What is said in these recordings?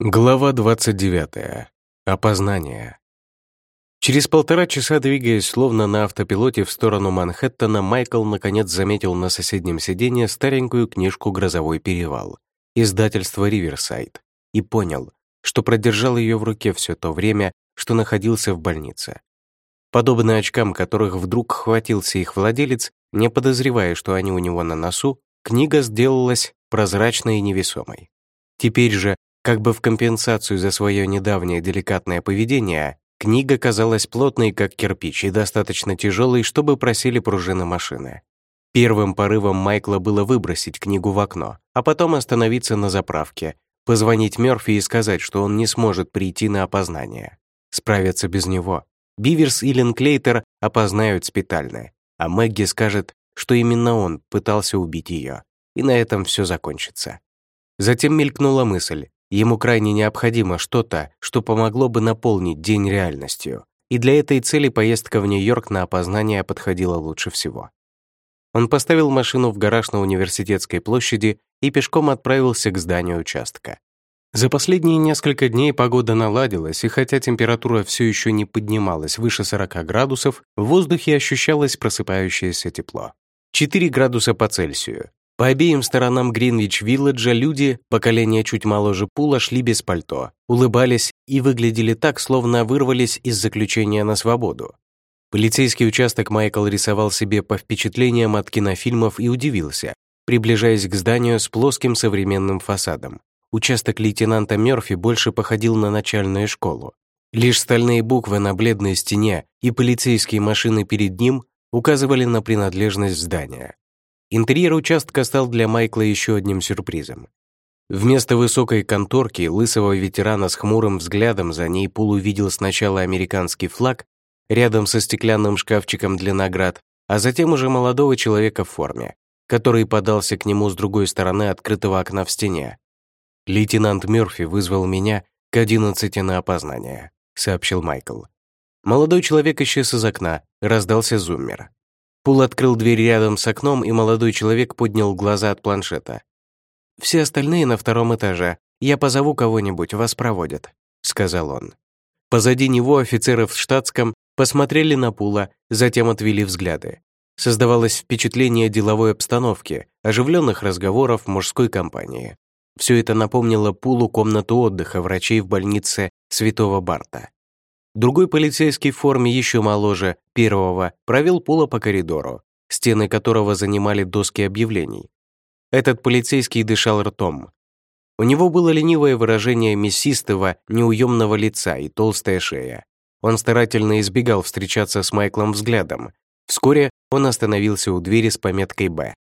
Глава 29. Опознание. Через полтора часа, двигаясь словно на автопилоте в сторону Манхэттена, Майкл наконец заметил на соседнем сиденье старенькую книжку «Грозовой перевал» издательства «Риверсайд» и понял, что продержал ее в руке все то время, что находился в больнице. Подобно очкам, которых вдруг хватился их владелец, не подозревая, что они у него на носу, книга сделалась прозрачной и невесомой. Теперь же, как бы в компенсацию за свое недавнее деликатное поведение, книга казалась плотной, как кирпич, и достаточно тяжелой, чтобы просили пружины машины. Первым порывом Майкла было выбросить книгу в окно, а потом остановиться на заправке, позвонить Мёрфи и сказать, что он не сможет прийти на опознание. Справятся без него. Биверс и Линклейтер опознают спитально, а Мэгги скажет, что именно он пытался убить ее, и на этом все закончится. Затем мелькнула мысль, Ему крайне необходимо что-то, что помогло бы наполнить день реальностью, и для этой цели поездка в Нью-Йорк на опознание подходила лучше всего. Он поставил машину в гараж на Университетской площади и пешком отправился к зданию участка. За последние несколько дней погода наладилась, и хотя температура все еще не поднималась выше 40 градусов, в воздухе ощущалось просыпающееся тепло. 4 градуса по Цельсию, по обеим сторонам Гринвич-Вилледжа люди, поколения чуть моложе Пула, шли без пальто, улыбались и выглядели так, словно вырвались из заключения на свободу. Полицейский участок Майкл рисовал себе по впечатлениям от кинофильмов и удивился, приближаясь к зданию с плоским современным фасадом. Участок лейтенанта Мёрфи больше походил на начальную школу. Лишь стальные буквы на бледной стене и полицейские машины перед ним указывали на принадлежность здания. Интерьер участка стал для Майкла еще одним сюрпризом. Вместо высокой конторки, лысого ветерана с хмурым взглядом за ней Пул увидел сначала американский флаг рядом со стеклянным шкафчиком для наград, а затем уже молодого человека в форме, который подался к нему с другой стороны открытого окна в стене. «Лейтенант Мёрфи вызвал меня к одиннадцати на опознание», — сообщил Майкл. Молодой человек исчез из окна, раздался зуммер. Пул открыл дверь рядом с окном, и молодой человек поднял глаза от планшета. «Все остальные на втором этаже. Я позову кого-нибудь, вас проводят», — сказал он. Позади него офицеры в штатском посмотрели на Пула, затем отвели взгляды. Создавалось впечатление деловой обстановки, оживленных разговоров мужской компании. Все это напомнило Пулу комнату отдыха врачей в больнице Святого Барта. Другой полицейский в форме еще моложе, первого, провел Пула по коридору, стены которого занимали доски объявлений. Этот полицейский дышал ртом. У него было ленивое выражение мясистого, неуемного лица и толстая шея. Он старательно избегал встречаться с Майклом взглядом. Вскоре он остановился у двери с пометкой «Б».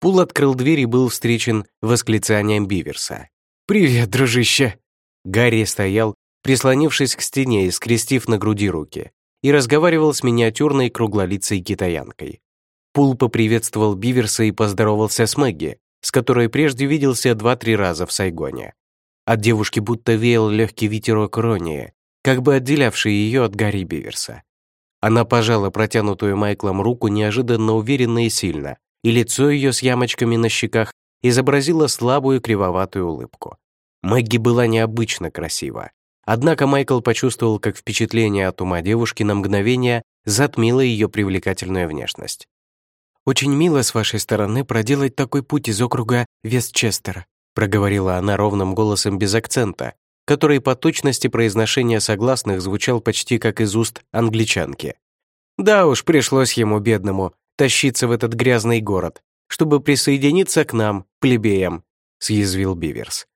Пул открыл дверь и был встречен восклицанием Биверса. «Привет, дружище!» Гарри стоял, прислонившись к стене и скрестив на груди руки, и разговаривал с миниатюрной круглолицей китаянкой. Пул поприветствовал Биверса и поздоровался с Мэгги, с которой прежде виделся два-три раза в Сайгоне. От девушки будто веял легкий ветерок иронии, как бы отделявший ее от Гарри Биверса. Она пожала протянутую Майклом руку неожиданно уверенно и сильно, и лицо ее с ямочками на щеках изобразило слабую кривоватую улыбку. Мэгги была необычно красива, Однако Майкл почувствовал, как впечатление от ума девушки на мгновение затмило ее привлекательную внешность. «Очень мило с вашей стороны проделать такой путь из округа Вестчестер», проговорила она ровным голосом без акцента, который по точности произношения согласных звучал почти как из уст англичанки. «Да уж, пришлось ему, бедному, тащиться в этот грязный город, чтобы присоединиться к нам, плебеям», съязвил Биверс.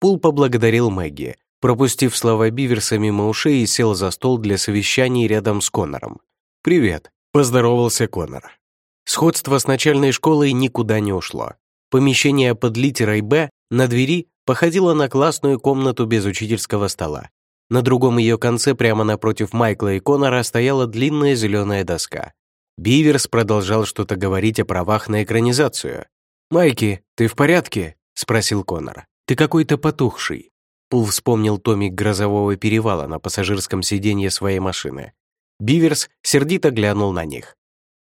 Пул поблагодарил Мэгги, пропустив слова Биверса мимо ушей сел за стол для совещаний рядом с Коннором. «Привет», — поздоровался Коннор. Сходство с начальной школой никуда не ушло. Помещение под литерой «Б» на двери походило на классную комнату без учительского стола. На другом ее конце, прямо напротив Майкла и Коннора, стояла длинная зеленая доска. Биверс продолжал что-то говорить о правах на экранизацию. «Майки, ты в порядке?» — спросил Коннор. «Ты какой-то потухший». Пул вспомнил томик грозового перевала на пассажирском сиденье своей машины. Биверс сердито глянул на них.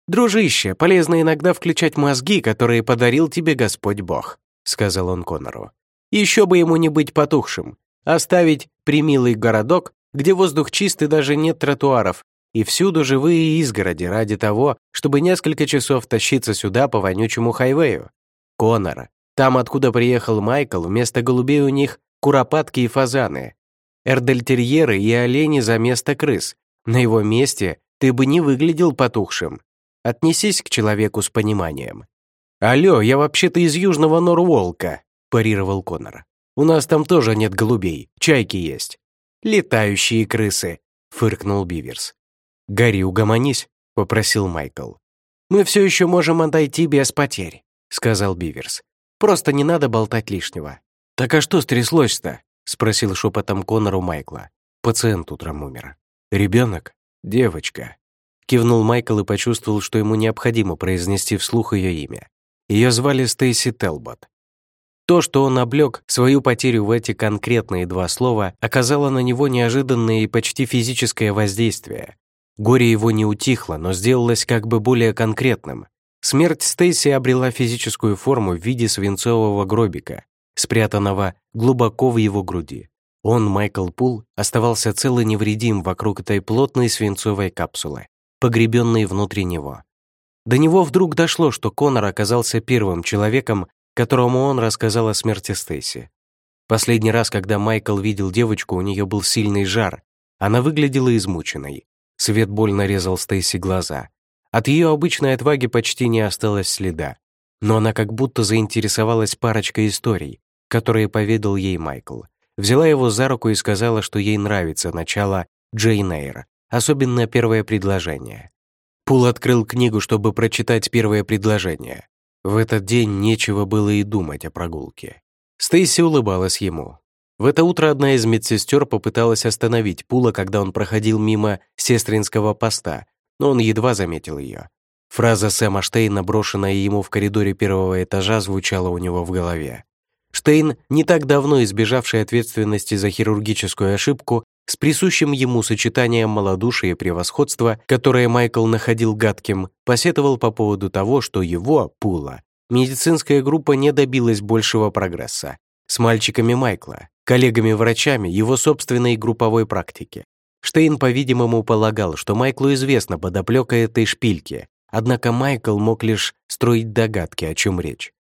«Дружище, полезно иногда включать мозги, которые подарил тебе Господь Бог», сказал он Конору. «Еще бы ему не быть потухшим. Оставить примилый городок, где воздух чистый, даже нет тротуаров, и всюду живые изгороди ради того, чтобы несколько часов тащиться сюда по вонючему хайвею. Конор, там, откуда приехал Майкл, вместо голубей у них куропатки и фазаны. Эрдельтерьеры и олени за место крыс. На его месте ты бы не выглядел потухшим. Отнесись к человеку с пониманием. «Алло, я вообще-то из Южного Норволка», – парировал Конор. «У нас там тоже нет голубей, чайки есть». «Летающие крысы», – фыркнул Биверс. «Гарри, угомонись», – попросил Майкл. «Мы все еще можем отойти без потерь», – сказал Биверс. «Просто не надо болтать лишнего». «Так а что стряслось-то?» — спросил шепотом Конору Майкла. Пациент утром умер. «Ребенок? Девочка?» Кивнул Майкл и почувствовал, что ему необходимо произнести вслух ее имя. Ее звали Стейси Телбот. То, что он облег свою потерю в эти конкретные два слова, оказало на него неожиданное и почти физическое воздействие. Горе его не утихло, но сделалось как бы более конкретным. Смерть Стейси обрела физическую форму в виде свинцового гробика, спрятанного глубоко в его груди. Он, Майкл Пул, оставался цел и невредим вокруг этой плотной свинцовой капсулы, погребенной внутри него. До него вдруг дошло, что Конор оказался первым человеком, которому он рассказал о смерти Стейси. Последний раз, когда Майкл видел девочку, у нее был сильный жар. Она выглядела измученной. Свет больно резал Стейси глаза. От ее обычной отваги почти не осталось следа. Но она как будто заинтересовалась парочкой историй, которые поведал ей Майкл. Взяла его за руку и сказала, что ей нравится начало Джейн Эйр, особенно первое предложение. Пул открыл книгу, чтобы прочитать первое предложение. В этот день нечего было и думать о прогулке. Стейси улыбалась ему. В это утро одна из медсестер попыталась остановить Пула, когда он проходил мимо сестринского поста, но он едва заметил ее. Фраза Сэма Штейна, брошенная ему в коридоре первого этажа, звучала у него в голове. Штейн, не так давно избежавший ответственности за хирургическую ошибку, с присущим ему сочетанием малодушия и превосходства, которое Майкл находил гадким, посетовал по поводу того, что его, Пула, медицинская группа не добилась большего прогресса. С мальчиками Майкла, коллегами-врачами его собственной групповой практики. Штейн, по-видимому, полагал, что Майклу известно подоплека этой шпильки, однако Майкл мог лишь строить догадки, о чем речь.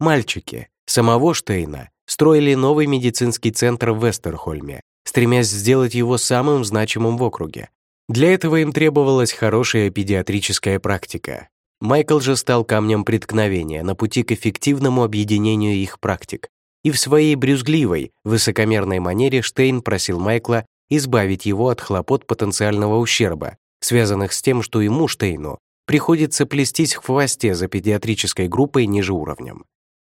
Мальчики, самого Штейна строили новый медицинский центр в Вестерхольме, стремясь сделать его самым значимым в округе. Для этого им требовалась хорошая педиатрическая практика. Майкл же стал камнем преткновения на пути к эффективному объединению их практик. И в своей брюзгливой, высокомерной манере Штейн просил Майкла избавить его от хлопот потенциального ущерба, связанных с тем, что ему, Штейну, приходится плестись в хвосте за педиатрической группой ниже уровнем.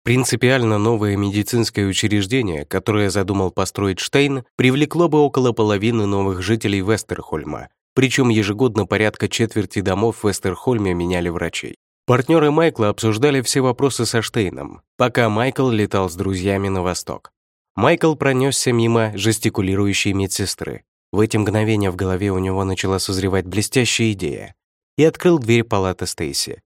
Принципиально новое медицинское учреждение, которое задумал построить Штейн, привлекло бы около половины новых жителей Вестерхольма, причем ежегодно порядка четверти домов в Вестерхольме меняли врачей. Партнеры Майкла обсуждали все вопросы со Штейном, пока Майкл летал с друзьями на восток. Майкл пронесся мимо жестикулирующей медсестры. В эти мгновения в голове у него начала созревать блестящая идея. И открыл дверь палаты Стейси.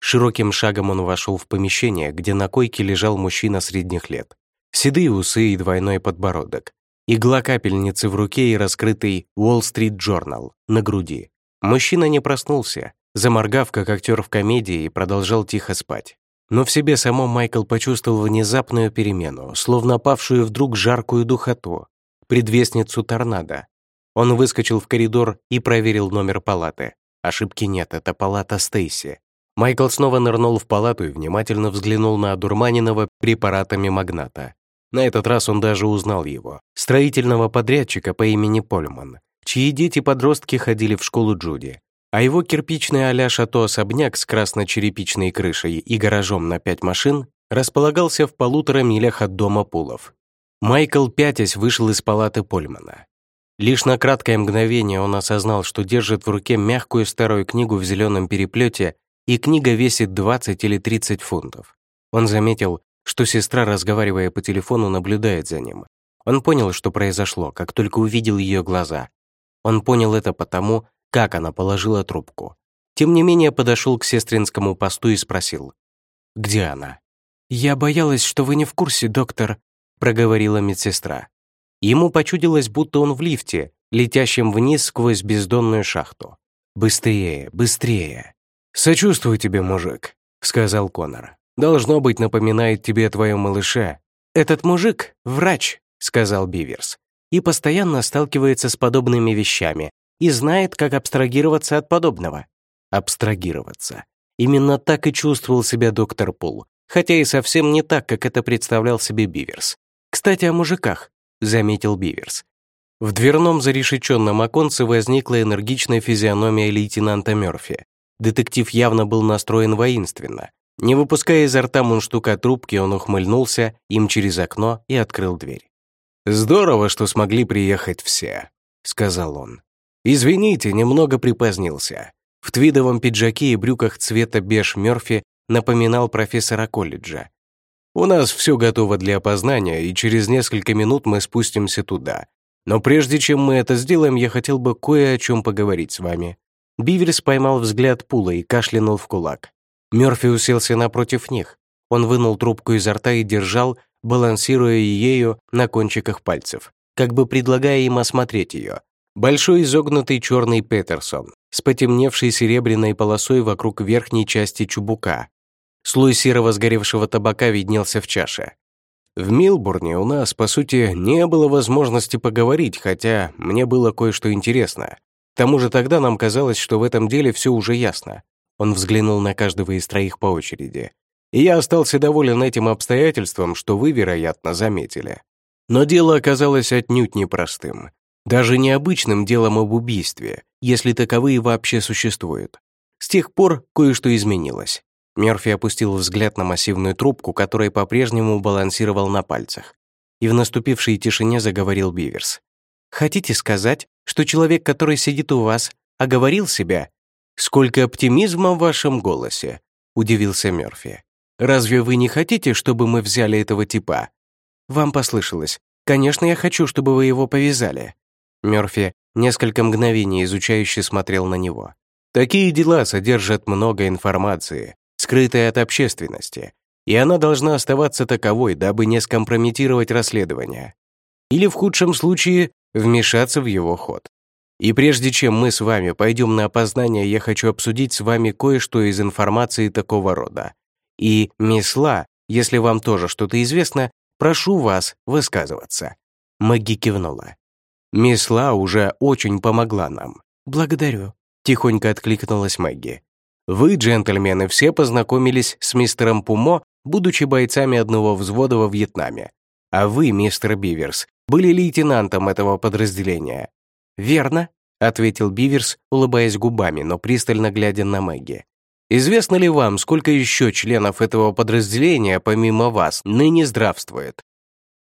Широким шагом он вошел в помещение, где на койке лежал мужчина средних лет. Седые усы и двойной подбородок. Игла капельницы в руке и раскрытый Wall Street Journal на груди. Мужчина не проснулся, заморгав, как актер в комедии, и продолжал тихо спать. Но в себе самом Майкл почувствовал внезапную перемену, словно павшую вдруг жаркую духоту, предвестницу торнадо. Он выскочил в коридор и проверил номер палаты. Ошибки нет, это палата Стейси. Майкл снова нырнул в палату и внимательно взглянул на одурманенного препаратами магната. На этот раз он даже узнал его, строительного подрядчика по имени Польман, чьи дети-подростки ходили в школу Джуди. А его кирпичный а-ля шато-особняк с красно-черепичной крышей и гаражом на пять машин располагался в полутора милях от дома Пулов. Майкл, пятясь, вышел из палаты Польмана. Лишь на краткое мгновение он осознал, что держит в руке мягкую старую книгу в зеленом переплете и книга весит 20 или 30 фунтов. Он заметил, что сестра, разговаривая по телефону, наблюдает за ним. Он понял, что произошло, как только увидел ее глаза. Он понял это потому, как она положила трубку. Тем не менее, подошел к сестринскому посту и спросил, «Где она?» «Я боялась, что вы не в курсе, доктор», — проговорила медсестра. Ему почудилось, будто он в лифте, летящем вниз сквозь бездонную шахту. «Быстрее, быстрее!» «Сочувствую тебе, мужик», — сказал Конор. «Должно быть, напоминает тебе о твоем малыше». «Этот мужик — врач», — сказал Биверс, «и постоянно сталкивается с подобными вещами и знает, как абстрагироваться от подобного». Абстрагироваться. Именно так и чувствовал себя доктор Пул, хотя и совсем не так, как это представлял себе Биверс. «Кстати, о мужиках», — заметил Биверс. В дверном зарешеченном оконце возникла энергичная физиономия лейтенанта Мёрфи. Детектив явно был настроен воинственно. Не выпуская изо рта мундштука трубки, он ухмыльнулся им через окно и открыл дверь. «Здорово, что смогли приехать все», — сказал он. «Извините, немного припозднился. В твидовом пиджаке и брюках цвета беж Мёрфи напоминал профессора колледжа. У нас все готово для опознания, и через несколько минут мы спустимся туда. Но прежде чем мы это сделаем, я хотел бы кое о чем поговорить с вами». Биверс поймал взгляд Пула и кашлянул в кулак. Мёрфи уселся напротив них. Он вынул трубку изо рта и держал, балансируя ею на кончиках пальцев, как бы предлагая им осмотреть ее. Большой изогнутый черный Петерсон с потемневшей серебряной полосой вокруг верхней части чубука. Слой серого сгоревшего табака виднелся в чаше. В Милбурне у нас, по сути, не было возможности поговорить, хотя мне было кое-что интересно. К тому же тогда нам казалось, что в этом деле все уже ясно. Он взглянул на каждого из троих по очереди. И я остался доволен этим обстоятельством, что вы, вероятно, заметили. Но дело оказалось отнюдь непростым. Даже необычным делом об убийстве, если таковые вообще существуют. С тех пор кое-что изменилось. Мерфи опустил взгляд на массивную трубку, которая по-прежнему балансировал на пальцах. И в наступившей тишине заговорил Биверс. «Хотите сказать, что человек, который сидит у вас, оговорил себя?» «Сколько оптимизма в вашем голосе», — удивился Мерфи. «Разве вы не хотите, чтобы мы взяли этого типа?» «Вам послышалось. Конечно, я хочу, чтобы вы его повязали. Мёрфи несколько мгновений изучающе смотрел на него. Такие дела содержат много информации, скрытой от общественности, и она должна оставаться таковой, дабы не скомпрометировать расследование. Или в худшем случае вмешаться в его ход. И прежде чем мы с вами пойдем на опознание, я хочу обсудить с вами кое-что из информации такого рода. И, мисс если вам тоже что-то известно, прошу вас высказываться». Мэгги кивнула. Мисс уже очень помогла нам. Благодарю, тихонько откликнулась Мэгги. Вы, джентльмены, все познакомились с мистером Пумо, будучи бойцами одного взвода во Вьетнаме. А вы, мистер Биверс, были лейтенантом этого подразделения. Верно, ответил Биверс, улыбаясь губами, но пристально глядя на Мэгги. Известно ли вам, сколько еще членов этого подразделения, помимо вас, ныне здравствует?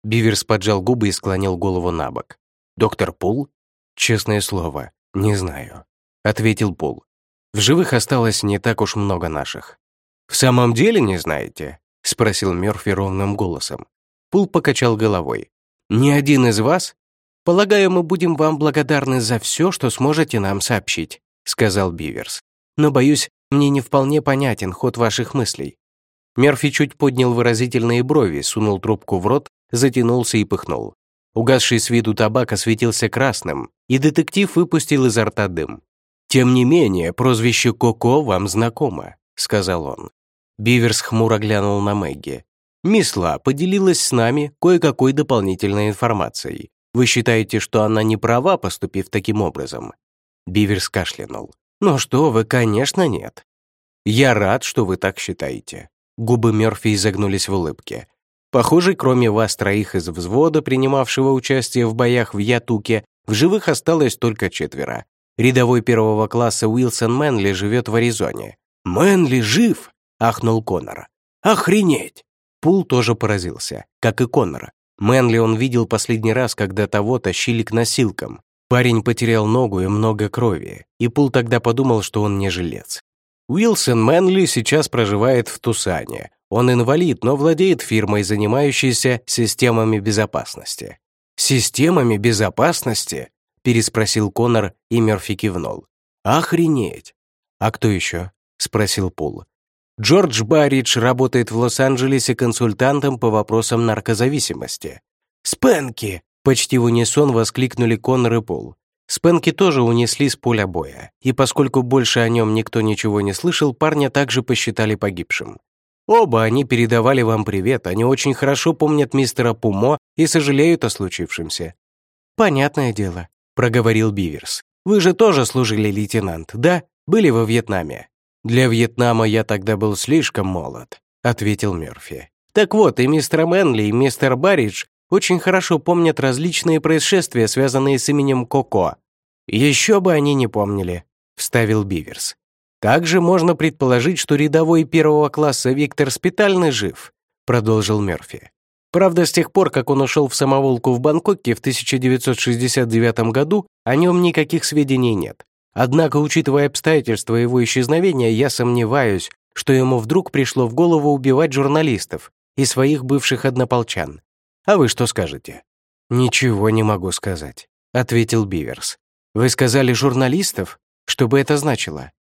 Биверс поджал губы и склонил голову на бок. «Доктор Пул?» «Честное слово, не знаю», — ответил Пул. «В живых осталось не так уж много наших». «В самом деле не знаете?» — спросил Мёрфи ровным голосом. Пул покачал головой. «Ни один из вас? Полагаю, мы будем вам благодарны за все, что сможете нам сообщить», — сказал Биверс. «Но, боюсь, мне не вполне понятен ход ваших мыслей». Мерфи чуть поднял выразительные брови, сунул трубку в рот, затянулся и пыхнул. Угасший с виду табак осветился красным, и детектив выпустил изо рта дым. «Тем не менее, прозвище Коко вам знакомо», — сказал он. Биверс хмуро глянул на Мэгги. «Мисла поделилась с нами кое-какой дополнительной информацией. Вы считаете, что она не права, поступив таким образом?» Биверс кашлянул. «Ну что вы, конечно, нет. Я рад, что вы так считаете». Губы Мёрфи изогнулись в улыбке. Похоже, кроме вас троих из взвода, принимавшего участие в боях в Ятуке, в живых осталось только четверо. Рядовой первого класса Уилсон Мэнли живет в Аризоне. «Мэнли жив!» — ахнул Коннор. «Охренеть!» Пул тоже поразился, как и Коннор. Мэнли он видел последний раз, когда того тащили к носилкам. Парень потерял ногу и много крови, и Пул тогда подумал, что он не жилец. Уилсон Мэнли сейчас проживает в Тусане, он инвалид, но владеет фирмой, занимающейся системами безопасности. «Системами безопасности?» — переспросил Конор, и Мерфи кивнул. «Охренеть!» «А кто еще?» — спросил Пол. «Джордж Барридж работает в Лос-Анджелесе консультантом по вопросам наркозависимости». «Спенки!» Почти в унисон воскликнули Коннор и Пол. Спенки тоже унесли с поля боя, и поскольку больше о нем никто ничего не слышал, парня также посчитали погибшим. Оба они передавали вам привет, они очень хорошо помнят мистера Пумо и сожалеют о случившемся. «Понятное дело», — проговорил Биверс. «Вы же тоже служили, лейтенант, да? Были во Вьетнаме?» «Для Вьетнама я тогда был слишком молод», — ответил Мёрфи. «Так вот, и мистер Мэнли, и мистер Барридж очень хорошо помнят различные происшествия, связанные с именем Коко. «Еще бы они не помнили», — вставил Биверс. «Также можно предположить, что рядовой первого класса Виктор Спитальный жив», — продолжил Мерфи. Правда, с тех пор, как он ушел в самоволку в Бангкоке в 1969 году, о нем никаких сведений нет. Однако, учитывая обстоятельства его исчезновения, я сомневаюсь, что ему вдруг пришло в голову убивать журналистов и своих бывших однополчан. А вы что скажете?» «Ничего не могу сказать», — ответил Биверс. Вы сказали журналистов? Что бы это значило?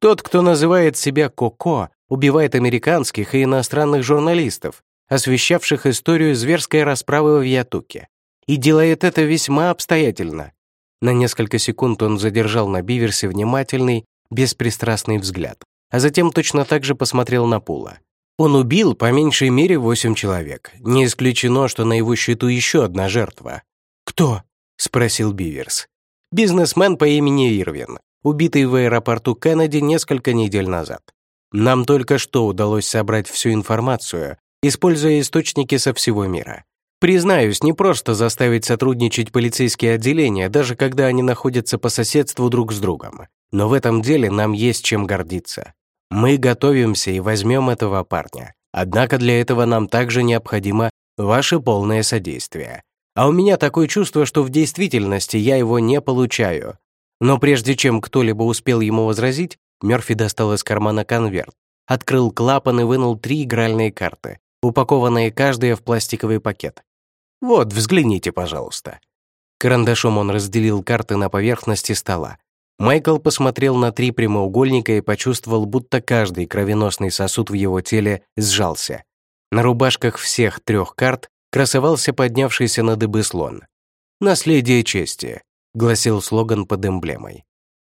Тот, кто называет себя Коко, убивает американских и иностранных журналистов, освещавших историю зверской расправы в Ятуке. И делает это весьма обстоятельно. На несколько секунд он задержал на Биверсе внимательный, беспристрастный взгляд, а затем точно так же посмотрел на Пула. Он убил по меньшей мере восемь человек. Не исключено, что на его счету еще одна жертва. «Кто?» — спросил Биверс. Бизнесмен по имени Ирвин, убитый в аэропорту Кеннеди несколько недель назад. Нам только что удалось собрать всю информацию, используя источники со всего мира. Признаюсь, не просто заставить сотрудничать полицейские отделения, даже когда они находятся по соседству друг с другом. Но в этом деле нам есть чем гордиться. Мы готовимся и возьмем этого парня. Однако для этого нам также необходимо ваше полное содействие. А у меня такое чувство, что в действительности я его не получаю. Но прежде чем кто-либо успел ему возразить, Мёрфи достал из кармана конверт, открыл клапан и вынул три игральные карты, упакованные каждая в пластиковый пакет. «Вот, взгляните, пожалуйста». Карандашом он разделил карты на поверхности стола. Майкл посмотрел на три прямоугольника и почувствовал, будто каждый кровеносный сосуд в его теле сжался. На рубашках всех трех карт красовался поднявшийся на дыбы слон. «Наследие чести», — гласил слоган под эмблемой.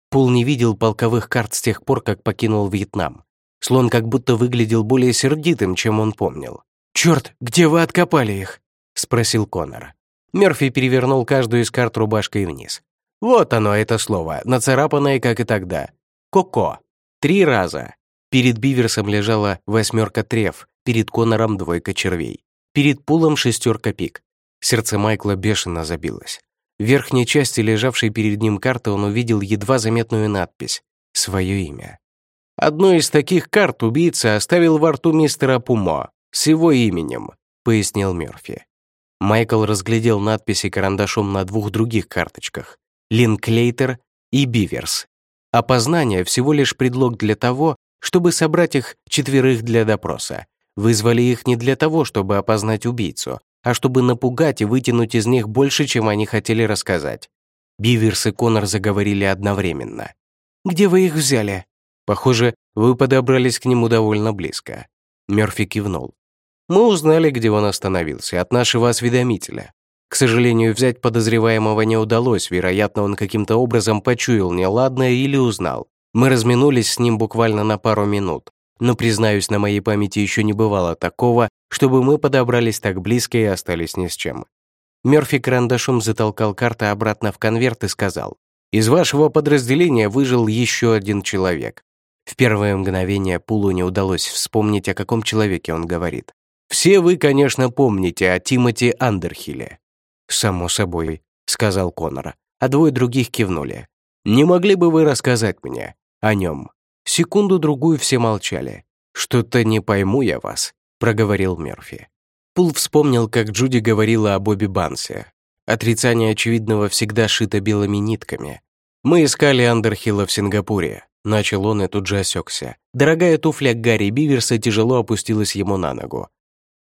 Пул не видел полковых карт с тех пор, как покинул Вьетнам. Слон как будто выглядел более сердитым, чем он помнил. «Черт, где вы откопали их?» — спросил Коннор. Мерфи перевернул каждую из карт рубашкой вниз. «Вот оно, это слово, нацарапанное, как и тогда. Коко. Три раза». Перед Биверсом лежала восьмерка трев, перед Коннором двойка червей. Перед пулом шестерка пик. Сердце Майкла бешено забилось. В верхней части лежавшей перед ним карты он увидел едва заметную надпись «Свое имя». «Одну из таких карт убийца оставил во рту мистера Пумо с его именем», — пояснил Мёрфи. Майкл разглядел надписи карандашом на двух других карточках — Линклейтер и Биверс. Опознание — всего лишь предлог для того, чтобы собрать их четверых для допроса, Вызвали их не для того, чтобы опознать убийцу, а чтобы напугать и вытянуть из них больше, чем они хотели рассказать. Биверс и Конор заговорили одновременно. «Где вы их взяли?» «Похоже, вы подобрались к нему довольно близко». Мёрфи кивнул. «Мы узнали, где он остановился, от нашего осведомителя. К сожалению, взять подозреваемого не удалось, вероятно, он каким-то образом почуял неладное или узнал. Мы разминулись с ним буквально на пару минут, но, признаюсь, на моей памяти еще не бывало такого, чтобы мы подобрались так близко и остались ни с чем. Мёрфи карандашом затолкал карты обратно в конверт и сказал, «Из вашего подразделения выжил еще один человек». В первое мгновение Пулу не удалось вспомнить, о каком человеке он говорит. «Все вы, конечно, помните о Тимоти Андерхилле». «Само собой», — сказал Коннор, а двое других кивнули. «Не могли бы вы рассказать мне о нем?» Секунду-другую все молчали. «Что-то не пойму я вас», — проговорил Мерфи. Пул вспомнил, как Джуди говорила о Бобби Бансе. Отрицание очевидного всегда шито белыми нитками. «Мы искали Андерхилла в Сингапуре», — начал он и тут же осекся. Дорогая туфля Гарри Биверса тяжело опустилась ему на ногу.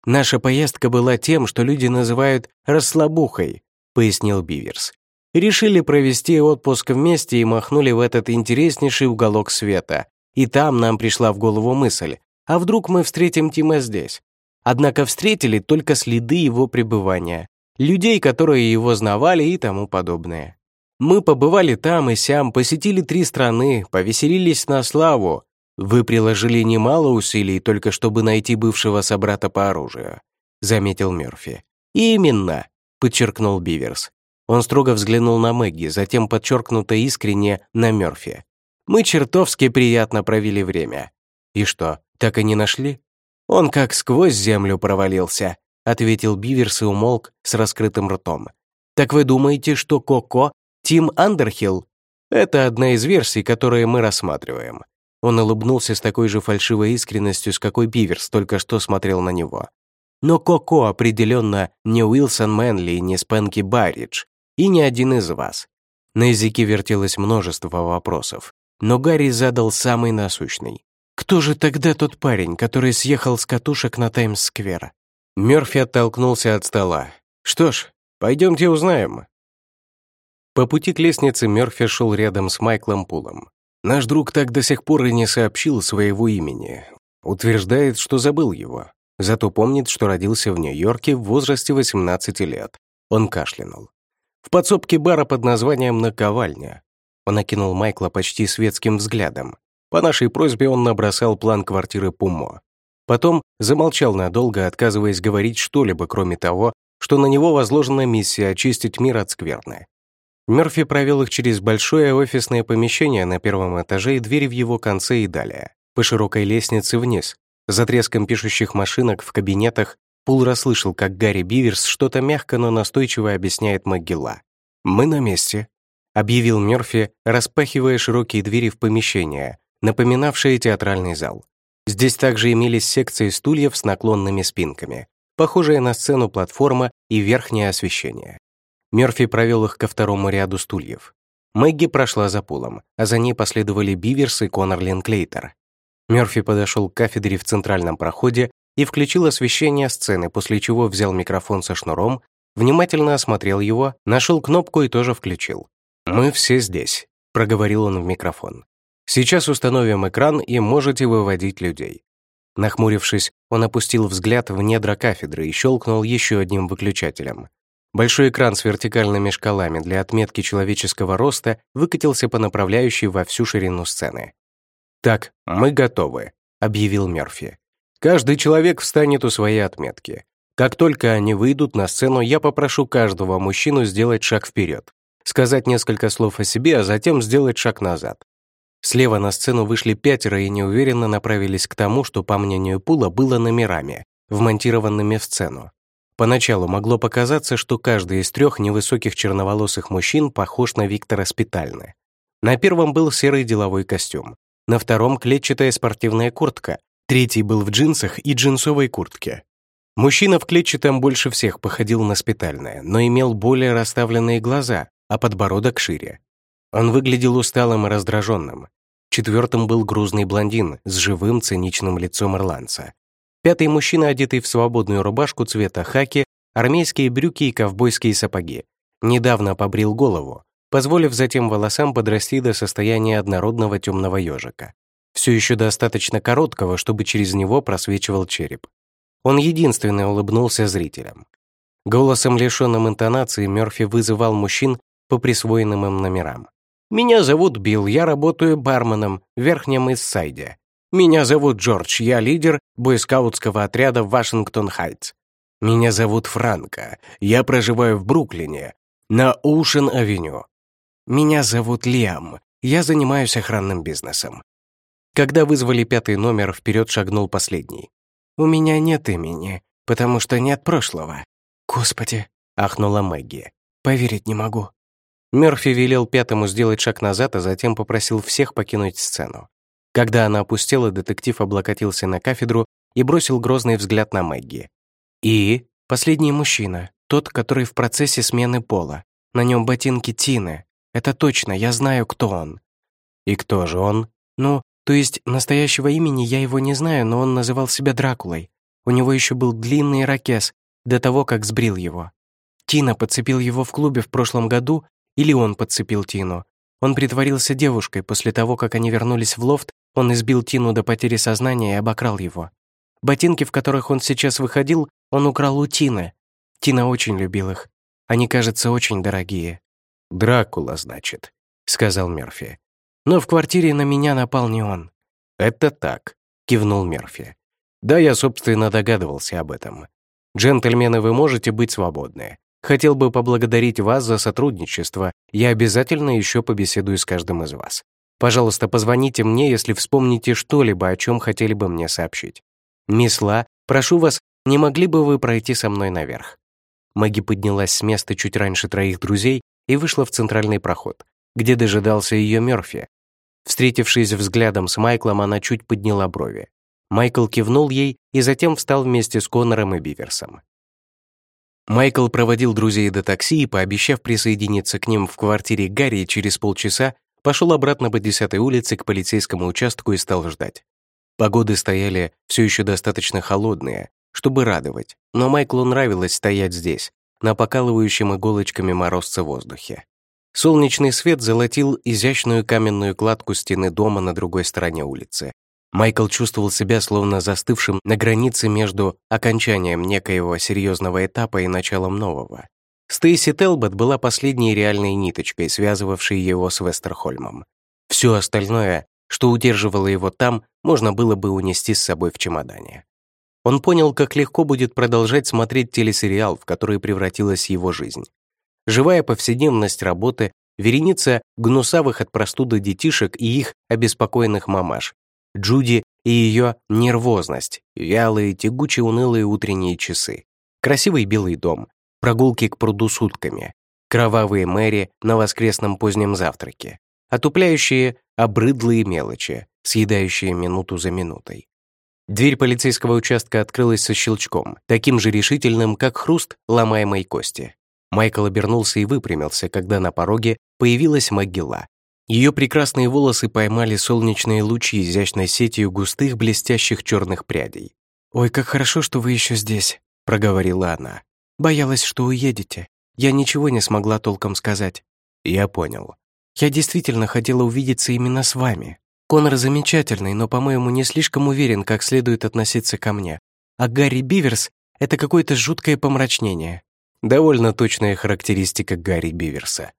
«Наша поездка была тем, что люди называют «расслабухой», — пояснил Биверс. Решили провести отпуск вместе и махнули в этот интереснейший уголок света. И там нам пришла в голову мысль, а вдруг мы встретим Тима здесь? Однако встретили только следы его пребывания. людей, которые его знавали и тому подобное. Мы побывали там и сям, посетили три страны, повеселились на славу. Вы приложили немало усилий только чтобы найти бывшего собрата по оружию», — заметил Мёрфи. «Именно», — подчеркнул Биверс. Он строго взглянул на Мэгги, затем подчеркнуто искренне на Мёрфи. «Мы чертовски приятно провели время». «И что, так и не нашли?» «Он как сквозь землю провалился», — ответил Биверс и умолк с раскрытым ртом. «Так вы думаете, что Коко — Тим Андерхилл?» «Это одна из версий, которые мы рассматриваем». Он улыбнулся с такой же фальшивой искренностью, с какой Биверс только что смотрел на него. Но Коко определенно не Уилсон Мэнли и не Спенки Барридж, и не один из вас. На языке вертелось множество вопросов, но Гарри задал самый насущный. Кто же тогда тот парень, который съехал с катушек на Таймс-сквер? Мёрфи оттолкнулся от стола. Что ж, пойдемте узнаем. По пути к лестнице Мёрфи шел рядом с Майклом Пулом. Наш друг так до сих пор и не сообщил своего имени. Утверждает, что забыл его. Зато помнит, что родился в Нью-Йорке в возрасте 18 лет. Он кашлянул. В подсобке бара под названием «Наковальня». Он окинул Майкла почти светским взглядом. По нашей просьбе он набросал план квартиры Пумо. Потом замолчал надолго, отказываясь говорить что-либо, кроме того, что на него возложена миссия очистить мир от скверны. Мерфи провел их через большое офисное помещение на первом этаже и двери в его конце и далее, по широкой лестнице вниз, за треском пишущих машинок в кабинетах Пул расслышал, как Гарри Биверс что-то мягко, но настойчиво объясняет Могила. «Мы на месте», — объявил Мёрфи, распахивая широкие двери в помещение, напоминавшее театральный зал. Здесь также имелись секции стульев с наклонными спинками, похожие на сцену платформа и верхнее освещение. Мёрфи провел их ко второму ряду стульев. Мэгги прошла за Пулом, а за ней последовали Биверс и Конор Линклейтер. Мёрфи подошел к кафедре в центральном проходе и включил освещение сцены, после чего взял микрофон со шнуром, внимательно осмотрел его, нашел кнопку и тоже включил. «Мы все здесь», — проговорил он в микрофон. «Сейчас установим экран, и можете выводить людей». Нахмурившись, он опустил взгляд в недра кафедры и щелкнул еще одним выключателем. Большой экран с вертикальными шкалами для отметки человеческого роста выкатился по направляющей во всю ширину сцены. «Так, мы готовы», — объявил Мёрфи. «Каждый человек встанет у своей отметки. Как только они выйдут на сцену, я попрошу каждого мужчину сделать шаг вперед, сказать несколько слов о себе, а затем сделать шаг назад. Слева на сцену вышли пятеро и неуверенно направились к тому, что, по мнению Пула, было номерами, вмонтированными в сцену. Поначалу могло показаться, что каждый из трех невысоких черноволосых мужчин похож на Виктора Спитальны. На первом был серый деловой костюм, на втором — клетчатая спортивная куртка, третий был в джинсах и джинсовой куртке. Мужчина в клетчатом больше всех походил на спитальное, но имел более расставленные глаза, а подбородок шире. Он выглядел усталым и раздраженным. Четвертым был грузный блондин с живым циничным лицом ирландца. Пятый мужчина, одетый в свободную рубашку цвета хаки, армейские брюки и ковбойские сапоги. Недавно побрил голову, позволив затем волосам подрасти до состояния однородного темного ежика. Все еще достаточно короткого, чтобы через него просвечивал череп. Он единственный улыбнулся зрителям. Голосом, лишенным интонации, Мёрфи вызывал мужчин по присвоенным им номерам. «Меня зовут Билл, я работаю барменом в Верхнем Иссайде. Меня зовут Джордж, я лидер бойскаутского отряда Вашингтон-Хайтс. Меня зовут Франко, я проживаю в Бруклине, на Оушен-авеню. Меня зовут Лиам. Я занимаюсь охранным бизнесом. Когда вызвали пятый номер, вперед шагнул последний. «У меня нет имени, потому что нет прошлого». «Господи!» — ахнула Мэгги. «Поверить не могу». Мёрфи велел пятому сделать шаг назад, а затем попросил всех покинуть сцену. Когда она опустела, детектив облокотился на кафедру и бросил грозный взгляд на Мэгги. «И?» «Последний мужчина, тот, который в процессе смены пола. На нем ботинки Тины, это точно, я знаю, кто он». «И кто же он?» «Ну, то есть настоящего имени я его не знаю, но он называл себя Дракулой. У него еще был длинный ракес до того, как сбрил его. Тина подцепил его в клубе в прошлом году, или он подцепил Тину. Он притворился девушкой, после того, как они вернулись в лофт, он избил Тину до потери сознания и обокрал его. Ботинки, в которых он сейчас выходил, он украл у Тины. Тина очень любил их. Они, кажется, очень дорогие». «Дракула, значит», — сказал Мерфи. «Но в квартире на меня напал не он». «Это так», — кивнул Мерфи. «Да, я, собственно, догадывался об этом. Джентльмены, вы можете быть свободны. Хотел бы поблагодарить вас за сотрудничество. Я обязательно еще побеседую с каждым из вас. Пожалуйста, позвоните мне, если вспомните что-либо, о чем хотели бы мне сообщить. Мисс прошу вас, не могли бы вы пройти со мной наверх?» Мэгги поднялась с места чуть раньше троих друзей и вышла в центральный проход, где дожидался ее Мёрфи. Встретившись взглядом с Майклом, она чуть подняла брови. Майкл кивнул ей и затем встал вместе с Коннором и Биверсом. Майкл проводил друзей до такси и, пообещав присоединиться к ним в квартире Гарри через полчаса, пошел обратно по 10 улице к полицейскому участку и стал ждать. Погоды стояли все еще достаточно холодные, чтобы радовать, но Майклу нравилось стоять здесь, на покалывающем иголочками морозце воздухе. Солнечный свет золотил изящную каменную кладку стены дома на другой стороне улицы. Майкл чувствовал себя словно застывшим на границе между окончанием некоего серьезного этапа и началом нового. Стейси Телбот была последней реальной ниточкой, связывавшей его с Вестерхольмом. Все остальное, что удерживало его там, можно было бы унести с собой в чемодане. Он понял, как легко будет продолжать смотреть телесериал, в который превратилась его жизнь. Живая повседневность работы, вереница гнусавых от простуды детишек и их обеспокоенных мамаш, Джуди и ее нервозность, вялые, тягучие, унылые утренние часы, красивый белый дом, прогулки к пруду с утками, кровавые мэри на воскресном позднем завтраке, отупляющие обрыдлые мелочи, съедающие минуту за минутой. Дверь полицейского участка открылась со щелчком, таким же решительным, как хруст ломаемой кости. Майкл обернулся и выпрямился, когда на пороге появилась могила. Ее прекрасные волосы поймали солнечные лучи изящной сетью густых блестящих черных прядей. «Ой, как хорошо, что вы еще здесь», — проговорила она. «Боялась, что уедете. Я ничего не смогла толком сказать». «Я понял». «Я действительно хотела увидеться именно с вами. Конор замечательный, но, по-моему, не слишком уверен, как следует относиться ко мне. А Гарри Биверс — это какое-то жуткое помрачнение». Довольно точная характеристика Гарри Биверса.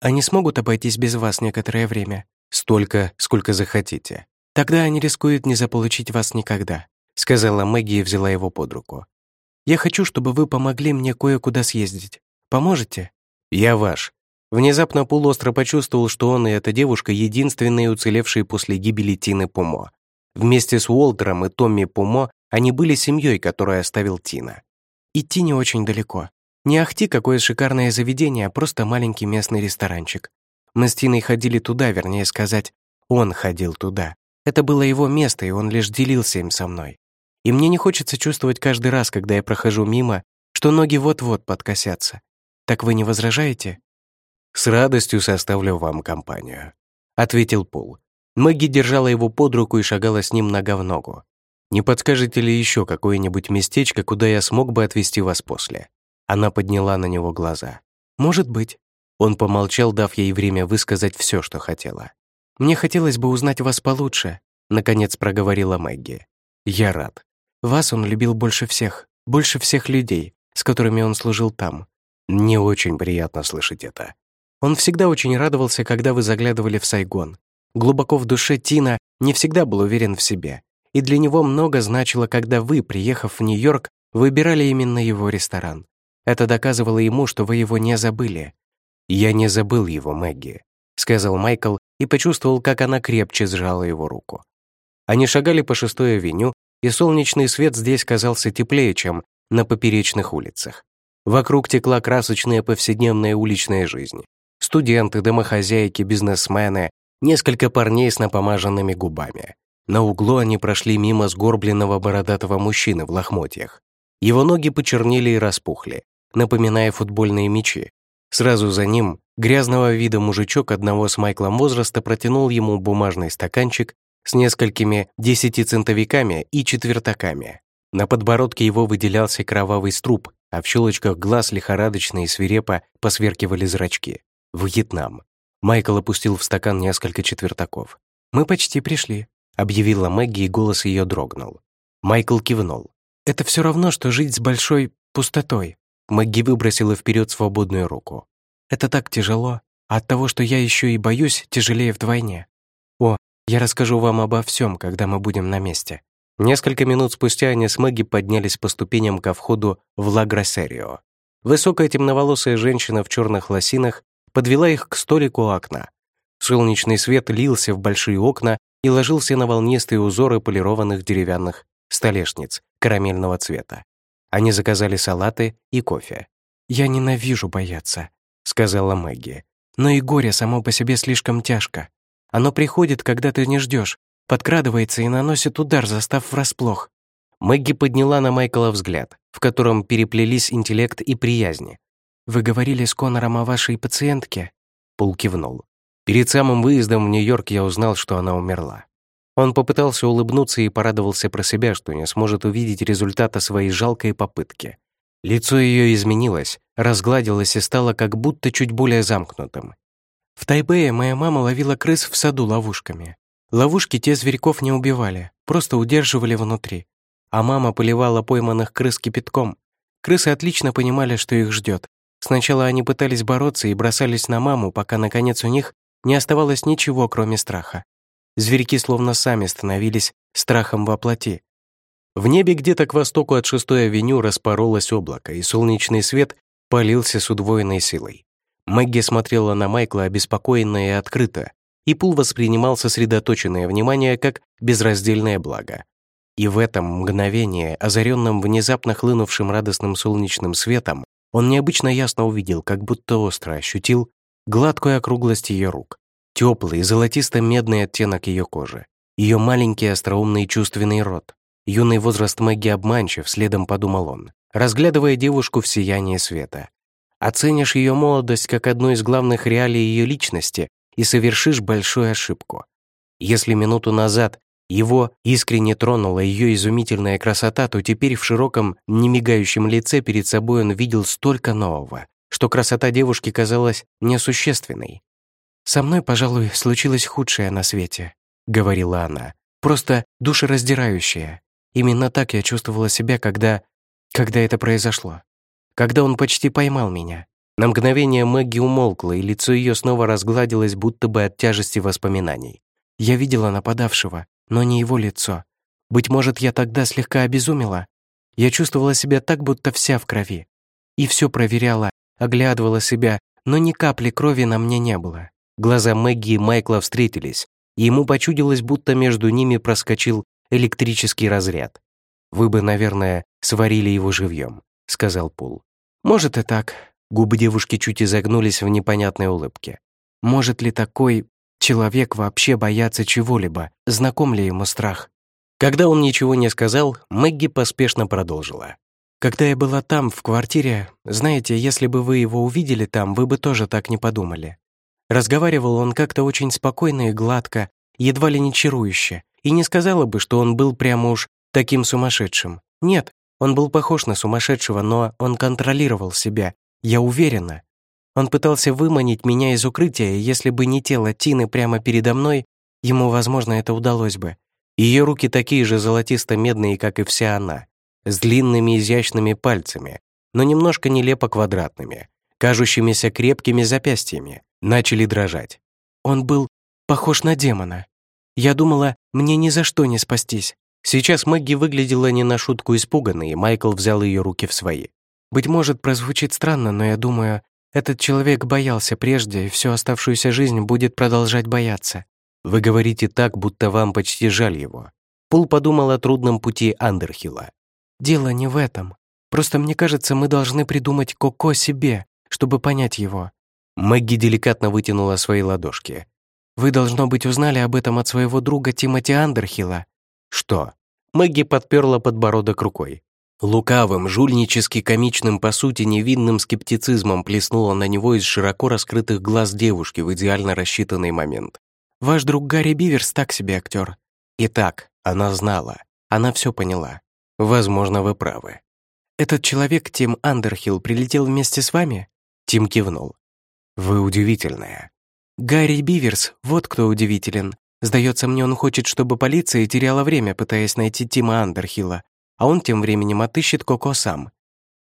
Они смогут обойтись без вас некоторое время. Столько, сколько захотите. Тогда они рискуют не заполучить вас никогда», — сказала Мэгги и взяла его под руку. «Я хочу, чтобы вы помогли мне кое-куда съездить. Поможете?» «Я ваш». Внезапно полуостро почувствовал, что он и эта девушка единственные уцелевшие после гибели Тины Пумо. Вместе с Уолтером и Томми Пумо они были семьей, которую оставил Тина. «Идти не очень далеко. Не ахти, какое шикарное заведение, а просто маленький местный ресторанчик. Мы с Тиной ходили туда, вернее сказать, он ходил туда. Это было его место, и он лишь делился им со мной. И мне не хочется чувствовать каждый раз, когда я прохожу мимо, что ноги вот-вот подкосятся. Так вы не возражаете? «С радостью составлю вам компанию», — ответил Пол. Мэгги держала его под руку и шагала с ним нога в ногу. «Не подскажете ли еще какое-нибудь местечко, куда я смог бы отвезти вас после?» Она подняла на него глаза. «Может быть». Он помолчал, дав ей время высказать все, что хотела. «Мне хотелось бы узнать вас получше», — наконец проговорила Мэгги. «Я рад. Вас он любил больше всех, больше всех людей, с которыми он служил там. Мне очень приятно слышать это». Он всегда очень радовался, когда вы заглядывали в Сайгон. Глубоко в душе Тина не всегда был уверен в себе, и для него много значило, когда вы, приехав в Нью-Йорк, выбирали именно его ресторан. Это доказывало ему, что вы его не забыли. «Я не забыл его, Мэгги», — сказал Майкл и почувствовал, как она крепче сжала его руку. Они шагали по шестой авеню, и солнечный свет здесь казался теплее, чем на поперечных улицах. Вокруг текла красочная повседневная уличная жизнь. Студенты, домохозяйки, бизнесмены, несколько парней с напомаженными губами. На углу они прошли мимо сгорбленного бородатого мужчины в лохмотьях. Его ноги почернели и распухли напоминая футбольные мячи. Сразу за ним грязного вида мужичок одного с Майклом возраста протянул ему бумажный стаканчик с несколькими десятицентовиками и четвертаками. На подбородке его выделялся кровавый струп, а в щелочках глаз лихорадочно и свирепо посверкивали зрачки. Вьетнам. Майкл опустил в стакан несколько четвертаков. «Мы почти пришли», — объявила Мэгги, и голос ее дрогнул. Майкл кивнул. «Это все равно, что жить с большой пустотой. Мэгги выбросила вперед свободную руку. «Это так тяжело. А от того, что я еще и боюсь, тяжелее вдвойне. О, я расскажу вам обо всем, когда мы будем на месте». Несколько минут спустя они с Мэгги поднялись по ступеням ко входу в Ла Гроссерио. Высокая темноволосая женщина в черных лосинах подвела их к столику окна. Солнечный свет лился в большие окна и ложился на волнистые узоры полированных деревянных столешниц карамельного цвета. Они заказали салаты и кофе. «Я ненавижу бояться», — сказала Мэгги. «Но и горе само по себе слишком тяжко. Оно приходит, когда ты не ждешь, подкрадывается и наносит удар, застав врасплох». Мэгги подняла на Майкла взгляд, в котором переплелись интеллект и приязнь. «Вы говорили с Конором о вашей пациентке?» Пул кивнул. Перед самым выездом в Нью-Йорк я узнал, что она умерла. Он попытался улыбнуться и порадовался про себя, что не сможет увидеть результата своей жалкой попытки. Лицо ее изменилось, разгладилось и стало как будто чуть более замкнутым. В Тайбэе моя мама ловила крыс в саду ловушками. Ловушки те зверьков не убивали, просто удерживали внутри. А мама поливала пойманных крыс кипятком. Крысы отлично понимали, что их ждет. Сначала они пытались бороться и бросались на маму, пока, наконец, у них не оставалось ничего, кроме страха. Зверьки словно сами становились страхом во плоти. В небе где-то к востоку от 6-й авеню распоролось облако, и солнечный свет полился с удвоенной силой. Мэгги смотрела на Майкла обеспокоенно и открыто, и Пул воспринимал сосредоточенное внимание как безраздельное благо. И в этом мгновении, озаренном внезапно хлынувшим радостным солнечным светом, он необычно ясно увидел, как будто остро ощутил гладкую округлость ее рук, Теплый, золотисто-медный оттенок ее кожи. Ее маленький остроумный чувственный рот. Юный возраст Мэгги обманчив, следом подумал он, разглядывая девушку в сиянии света. Оценишь ее молодость как одну из главных реалий ее личности и совершишь большую ошибку. Если минуту назад его искренне тронула ее изумительная красота, то теперь в широком, немигающем лице перед собой он видел столько нового, что красота девушки казалась несущественной. «Со мной, пожалуй, случилось худшее на свете», — говорила она. «Просто душераздирающее. Именно так я чувствовала себя, когда... когда это произошло. Когда он почти поймал меня». На мгновение Мэгги умолкла, и лицо ее снова разгладилось, будто бы от тяжести воспоминаний. Я видела нападавшего, но не его лицо. Быть может, я тогда слегка обезумела. Я чувствовала себя так, будто вся в крови. И все проверяла, оглядывала себя, но ни капли крови на мне не было. Глаза Мэгги и Майкла встретились, и ему почудилось, будто между ними проскочил электрический разряд. «Вы бы, наверное, сварили его живьем», — сказал Пул. «Может и так». Губы девушки чуть изогнулись в непонятной улыбке. «Может ли такой человек вообще бояться чего-либо? Знаком ли ему страх?» Когда он ничего не сказал, Мэгги поспешно продолжила. «Когда я была там, в квартире, знаете, если бы вы его увидели там, вы бы тоже так не подумали. Разговаривал он как-то очень спокойно и гладко, едва ли не чарующе, и не сказала бы, что он был прямо уж таким сумасшедшим. Нет, он был похож на сумасшедшего, но он контролировал себя, я уверена. Он пытался выманить меня из укрытия, и если бы не тело Тины прямо передо мной, ему, возможно, это удалось бы. Ее руки такие же золотисто-медные, как и вся она, с длинными изящными пальцами, но немножко нелепо квадратными, кажущимися крепкими запястьями, начали дрожать. Он был похож на демона. Я думала, мне ни за что не спастись. Сейчас Мэгги выглядела не на шутку испуганной, и Майкл взял ее руки в свои. Быть может, прозвучит странно, но я думаю, этот человек боялся прежде и всю оставшуюся жизнь будет продолжать бояться. Вы говорите так, будто вам почти жаль его. Пул подумал о трудном пути Андерхилла. Дело не в этом. Просто мне кажется, мы должны придумать Коко себе, чтобы понять его. Мэгги деликатно вытянула свои ладошки. «Вы, должно быть, узнали об этом от своего друга Тимоти Андерхилла». «Что?» Мэгги подперла подбородок рукой. Лукавым, жульнически комичным, по сути, невинным скептицизмом плеснула на него из широко раскрытых глаз девушки в идеально рассчитанный момент. «Ваш друг Гарри Биверс так себе актер». Итак, она знала. Она все поняла. Возможно, вы правы. «Этот человек, Тим Андерхилл, прилетел вместе с вами?» Тим кивнул. «Вы удивительная». «Гарри Биверс, вот кто удивителен. Сдается мне, он хочет, чтобы полиция теряла время, пытаясь найти Тима Андерхилла, а он тем временем отыщет Коко сам.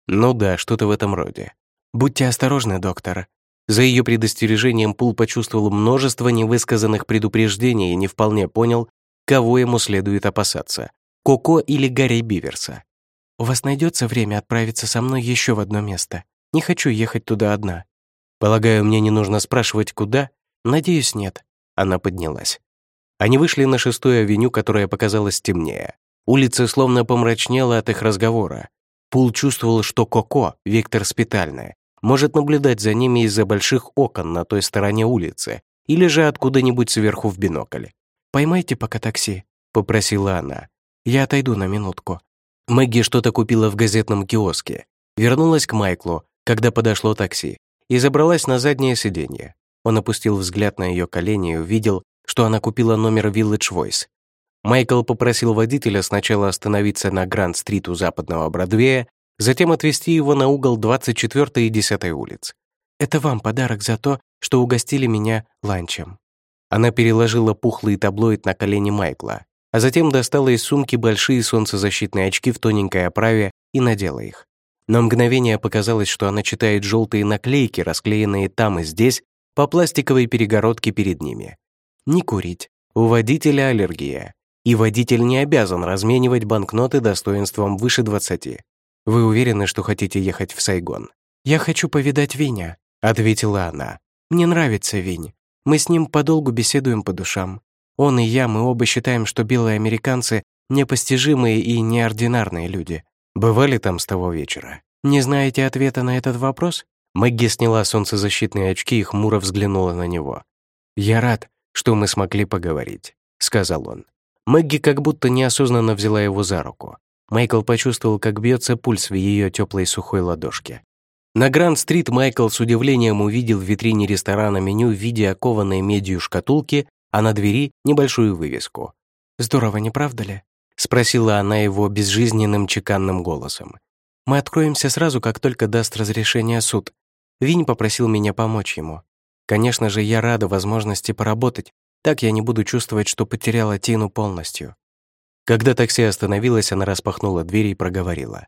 Ну да, что-то в этом роде. «Будьте осторожны, доктор». За ее предостережением Пул почувствовал множество невысказанных предупреждений и не вполне понял, кого ему следует опасаться — Коко или Гарри Биверса. «У вас найдется время отправиться со мной еще в одно место? Не хочу ехать туда одна». «Полагаю, мне не нужно спрашивать, куда?» «Надеюсь, нет». Она поднялась. Они вышли на шестую авеню, которая показалась темнее. Улица словно помрачнела от их разговора. Пул чувствовал, что Коко, Виктор Спитальная, может наблюдать за ними из-за больших окон на той стороне улицы или же откуда-нибудь сверху в бинокль. «Поймайте пока такси», — попросила она. «Я отойду на минутку». Мэгги что-то купила в газетном киоске. Вернулась к Майклу, когда подошло такси, и забралась на заднее сиденье. Он опустил взгляд на ее колени и увидел, что она купила номер Village Voice. Майкл попросил водителя сначала остановиться на Гранд-стрит у западного Бродвея, затем отвезти его на угол 24 и 10 улиц. «Это вам подарок за то, что угостили меня ланчем». Она переложила пухлый таблоид на колени Майкла, а затем достала из сумки большие солнцезащитные очки в тоненькой оправе и надела их. На мгновение показалось, что она читает желтые наклейки, расклеенные там и здесь, по пластиковой перегородке перед ними. Не курить. У водителя аллергия. И водитель не обязан разменивать банкноты достоинством выше 20. Вы уверены, что хотите ехать в Сайгон? «Я хочу повидать Виня», — ответила она. «Мне нравится Винь. Мы с ним подолгу беседуем по душам. Он и я, мы оба считаем, что белые американцы — непостижимые и неординарные люди. Бывали там с того вечера? Не знаете ответа на этот вопрос?» Мэгги сняла солнцезащитные очки и хмуро взглянула на него. «Я рад, что мы смогли поговорить», — сказал он. Мэгги как будто неосознанно взяла его за руку. Майкл почувствовал, как бьется пульс в ее теплой сухой ладошке. На Гранд-стрит Майкл с удивлением увидел в витрине ресторана меню в виде окованной медью шкатулки, а на двери — небольшую вывеску. «Здорово, не правда ли?» — спросила она его безжизненным чеканным голосом. «Мы откроемся сразу, как только даст разрешение суд. Винь попросил меня помочь ему. Конечно же, я рада возможности поработать, так я не буду чувствовать, что потеряла Тину полностью. Когда такси остановилось, она распахнула дверь и проговорила.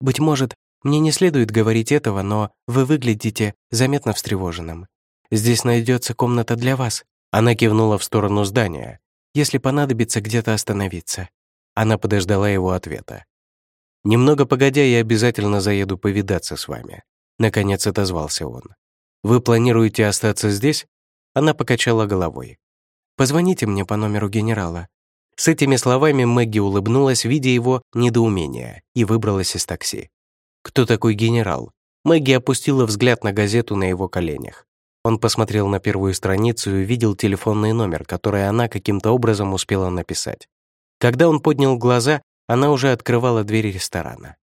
«Быть может, мне не следует говорить этого, но вы выглядите заметно встревоженным. Здесь найдется комната для вас». Она кивнула в сторону здания. «Если понадобится где-то остановиться». Она подождала его ответа. «Немного погодя, я обязательно заеду повидаться с вами», — наконец отозвался он. «Вы планируете остаться здесь?» Она покачала головой. «Позвоните мне по номеру генерала». С этими словами Мэгги улыбнулась, видя его недоумение, и выбралась из такси. «Кто такой генерал?» Мэгги опустила взгляд на газету на его коленях. Он посмотрел на первую страницу и увидел телефонный номер, который она каким-то образом успела написать. Когда он поднял глаза, она уже открывала двери ресторана.